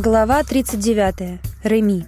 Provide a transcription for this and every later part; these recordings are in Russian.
Глава 39. Реми.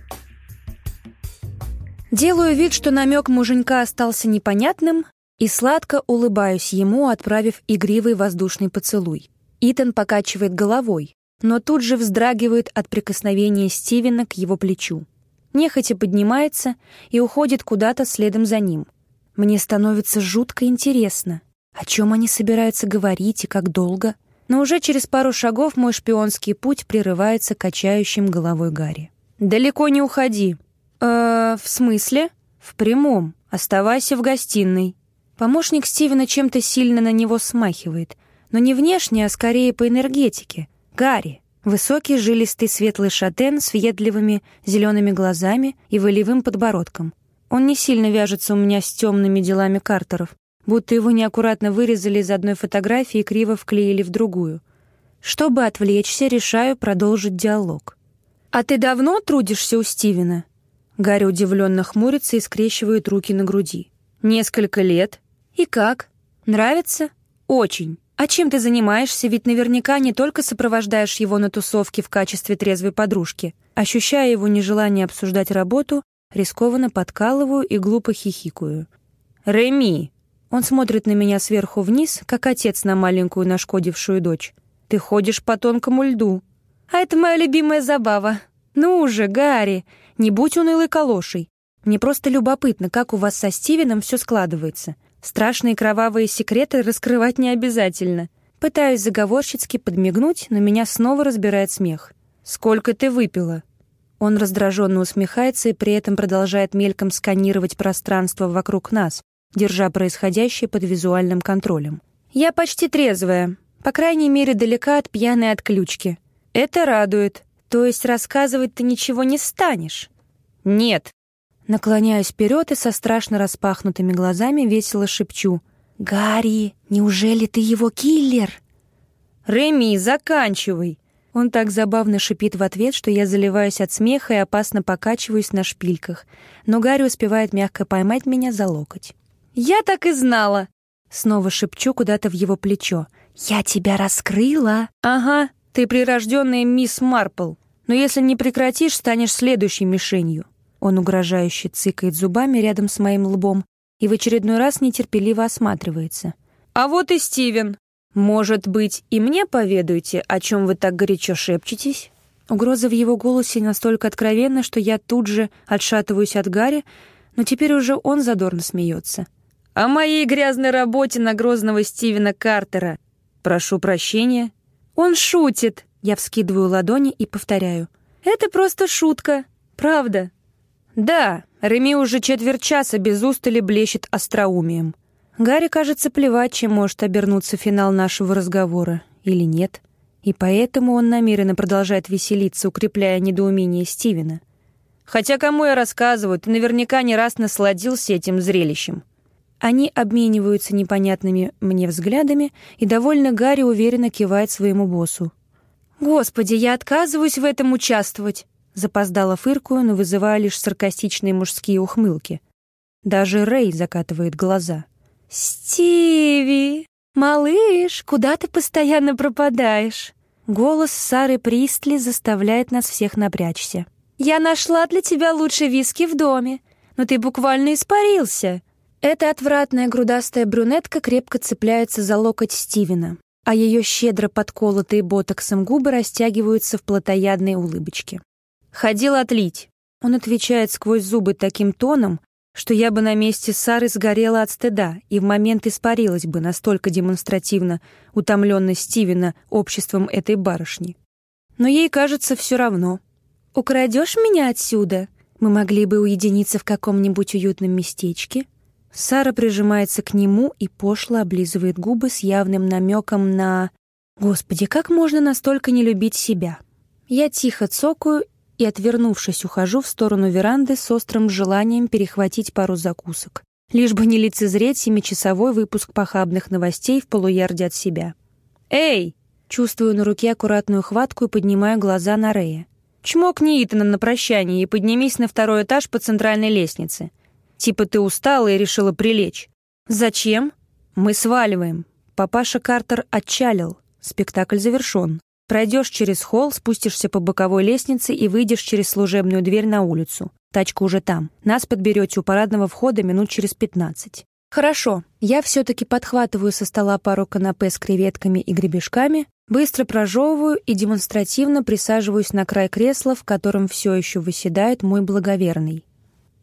Делаю вид, что намек муженька остался непонятным, и сладко улыбаюсь ему, отправив игривый воздушный поцелуй. Итан покачивает головой, но тут же вздрагивает от прикосновения Стивена к его плечу. Нехотя поднимается и уходит куда-то следом за ним. Мне становится жутко интересно, о чем они собираются говорить и как долго — но уже через пару шагов мой шпионский путь прерывается качающим головой Гарри. «Далеко не уходи». «Э, в смысле?» «В прямом. Оставайся в гостиной». Помощник Стивена чем-то сильно на него смахивает, но не внешне, а скорее по энергетике. Гарри. Высокий, жилистый, светлый шатен с въедливыми зелеными глазами и волевым подбородком. Он не сильно вяжется у меня с темными делами Картеров, будто его неаккуратно вырезали из одной фотографии и криво вклеили в другую. Чтобы отвлечься, решаю продолжить диалог. «А ты давно трудишься у Стивена?» Гарри удивленно хмурится и скрещивает руки на груди. «Несколько лет. И как? Нравится?» «Очень. А чем ты занимаешься? Ведь наверняка не только сопровождаешь его на тусовке в качестве трезвой подружки. Ощущая его нежелание обсуждать работу, рискованно подкалываю и глупо хихикаю. «Реми!» Он смотрит на меня сверху вниз, как отец на маленькую нашкодившую дочь. «Ты ходишь по тонкому льду». «А это моя любимая забава. Ну уже, Гарри, не будь унылой калошей. Мне просто любопытно, как у вас со Стивеном все складывается. Страшные кровавые секреты раскрывать не обязательно. Пытаюсь заговорщицки подмигнуть, но меня снова разбирает смех. «Сколько ты выпила?» Он раздраженно усмехается и при этом продолжает мельком сканировать пространство вокруг нас, держа происходящее под визуальным контролем. «Я почти трезвая, по крайней мере, далека от пьяной отключки. Это радует. То есть рассказывать ты ничего не станешь?» «Нет». Наклоняюсь вперед и со страшно распахнутыми глазами весело шепчу. «Гарри, неужели ты его киллер?» «Реми, заканчивай!» Он так забавно шипит в ответ, что я заливаюсь от смеха и опасно покачиваюсь на шпильках, но Гарри успевает мягко поймать меня за локоть. «Я так и знала!» Снова шепчу куда-то в его плечо. «Я тебя раскрыла!» «Ага, ты прирожденная мисс Марпл. Но если не прекратишь, станешь следующей мишенью». Он угрожающе цыкает зубами рядом с моим лбом и в очередной раз нетерпеливо осматривается. «А вот и Стивен. Может быть, и мне поведаете, о чем вы так горячо шепчетесь?» Угроза в его голосе настолько откровенна, что я тут же отшатываюсь от Гарри, но теперь уже он задорно смеется. О моей грязной работе на грозного Стивена Картера. Прошу прощения. Он шутит. Я вскидываю ладони и повторяю. Это просто шутка. Правда. Да, Реми уже четверть часа без устали блещет остроумием. Гарри, кажется, плевать, чем может обернуться финал нашего разговора. Или нет. И поэтому он намеренно продолжает веселиться, укрепляя недоумение Стивена. Хотя кому я рассказываю, ты наверняка не раз насладился этим зрелищем. Они обмениваются непонятными мне взглядами, и довольно Гарри уверенно кивает своему боссу. «Господи, я отказываюсь в этом участвовать!» Запоздала фыркую, но вызывая лишь саркастичные мужские ухмылки. Даже Рэй закатывает глаза. «Стиви! Малыш, куда ты постоянно пропадаешь?» Голос Сары Пристли заставляет нас всех напрячься. «Я нашла для тебя лучший виски в доме, но ты буквально испарился. Эта отвратная грудастая брюнетка крепко цепляется за локоть Стивена, а ее щедро подколотые ботоксом губы растягиваются в плотоядной улыбочке. «Ходил отлить». Он отвечает сквозь зубы таким тоном, что я бы на месте Сары сгорела от стыда и в момент испарилась бы настолько демонстративно, утомленно Стивена обществом этой барышни. Но ей кажется все равно. «Украдешь меня отсюда? Мы могли бы уединиться в каком-нибудь уютном местечке», Сара прижимается к нему и пошло облизывает губы с явным намеком на... Господи, как можно настолько не любить себя? Я тихо цокаю и, отвернувшись, ухожу в сторону веранды с острым желанием перехватить пару закусок. Лишь бы не лицезреть семичасовой выпуск похабных новостей в полуярде от себя. «Эй!» Чувствую на руке аккуратную хватку и поднимаю глаза на Рея. «Чмокни Итана на прощание и поднимись на второй этаж по центральной лестнице. Типа ты устала и решила прилечь. Зачем? Мы сваливаем. Папаша Картер отчалил. Спектакль завершен. Пройдешь через холл, спустишься по боковой лестнице и выйдешь через служебную дверь на улицу. Тачка уже там. Нас подберете у парадного входа минут через пятнадцать. Хорошо, я все-таки подхватываю со стола пару канапе с креветками и гребешками, быстро прожевываю и демонстративно присаживаюсь на край кресла, в котором все еще выседает мой благоверный.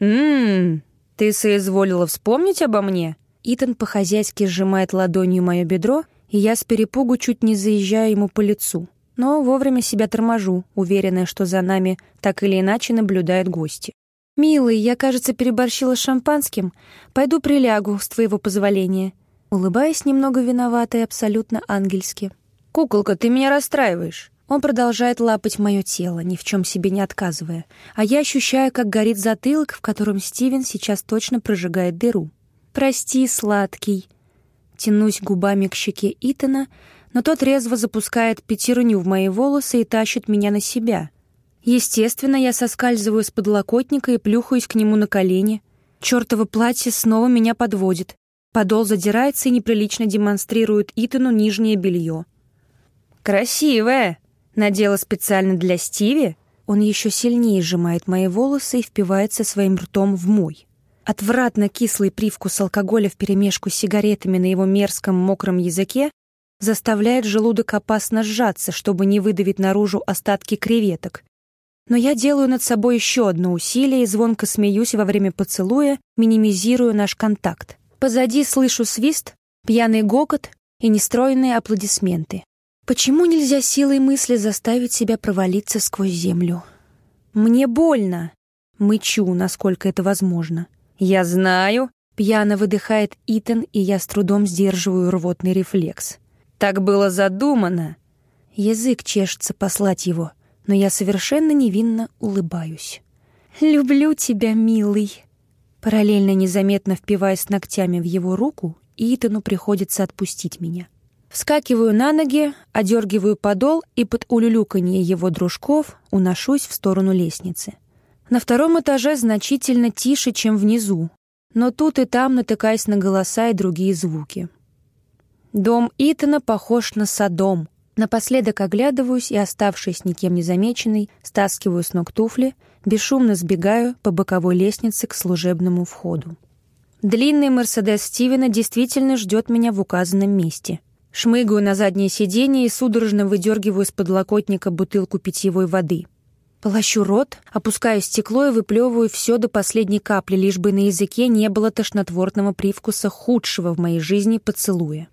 «Ммм, ты соизволила вспомнить обо мне?» Итан по-хозяйски сжимает ладонью мое бедро, и я с перепугу чуть не заезжаю ему по лицу. Но вовремя себя торможу, уверенная, что за нами так или иначе наблюдают гости. «Милый, я, кажется, переборщила с шампанским. Пойду прилягу, с твоего позволения». Улыбаясь немного виновато и абсолютно ангельски. «Куколка, ты меня расстраиваешь». Он продолжает лапать мое тело, ни в чем себе не отказывая. А я ощущаю, как горит затылок, в котором Стивен сейчас точно прожигает дыру. «Прости, сладкий». Тянусь губами к щеке Итана, но тот резво запускает пятерню в мои волосы и тащит меня на себя — Естественно, я соскальзываю с подлокотника и плюхаюсь к нему на колени. Чёртово платье снова меня подводит. Подол задирается и неприлично демонстрирует Итану нижнее белье. «Красивая!» Надела специально для Стиви. Он еще сильнее сжимает мои волосы и впивается своим ртом в мой. Отвратно кислый привкус алкоголя вперемешку с сигаретами на его мерзком мокром языке заставляет желудок опасно сжаться, чтобы не выдавить наружу остатки креветок, но я делаю над собой еще одно усилие и звонко смеюсь во время поцелуя, минимизирую наш контакт. Позади слышу свист, пьяный гокот и нестроенные аплодисменты. Почему нельзя силой мысли заставить себя провалиться сквозь землю? Мне больно. Мычу, насколько это возможно. Я знаю. Пьяно выдыхает Итан, и я с трудом сдерживаю рвотный рефлекс. Так было задумано. Язык чешется послать его но я совершенно невинно улыбаюсь. «Люблю тебя, милый!» Параллельно незаметно впиваясь ногтями в его руку, Итану приходится отпустить меня. Вскакиваю на ноги, одергиваю подол и под улюлюканье его дружков уношусь в сторону лестницы. На втором этаже значительно тише, чем внизу, но тут и там натыкаясь на голоса и другие звуки. Дом Итана похож на Содом, Напоследок оглядываюсь и, оставшись никем не замеченной, стаскиваю с ног туфли, бесшумно сбегаю по боковой лестнице к служебному входу. Длинный Мерседес Стивена действительно ждет меня в указанном месте. Шмыгаю на заднее сиденье и судорожно выдергиваю с подлокотника бутылку питьевой воды. Полощу рот, опускаю стекло и выплевываю все до последней капли, лишь бы на языке не было тошнотворного привкуса худшего в моей жизни поцелуя.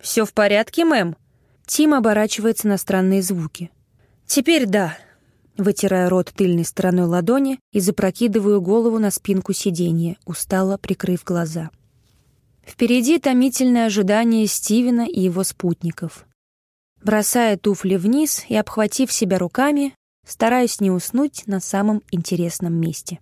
«Все в порядке, мэм?» Тим оборачивается на странные звуки. «Теперь да», вытирая рот тыльной стороной ладони и запрокидываю голову на спинку сиденья, устало прикрыв глаза. Впереди томительное ожидание Стивена и его спутников. Бросая туфли вниз и обхватив себя руками, стараюсь не уснуть на самом интересном месте.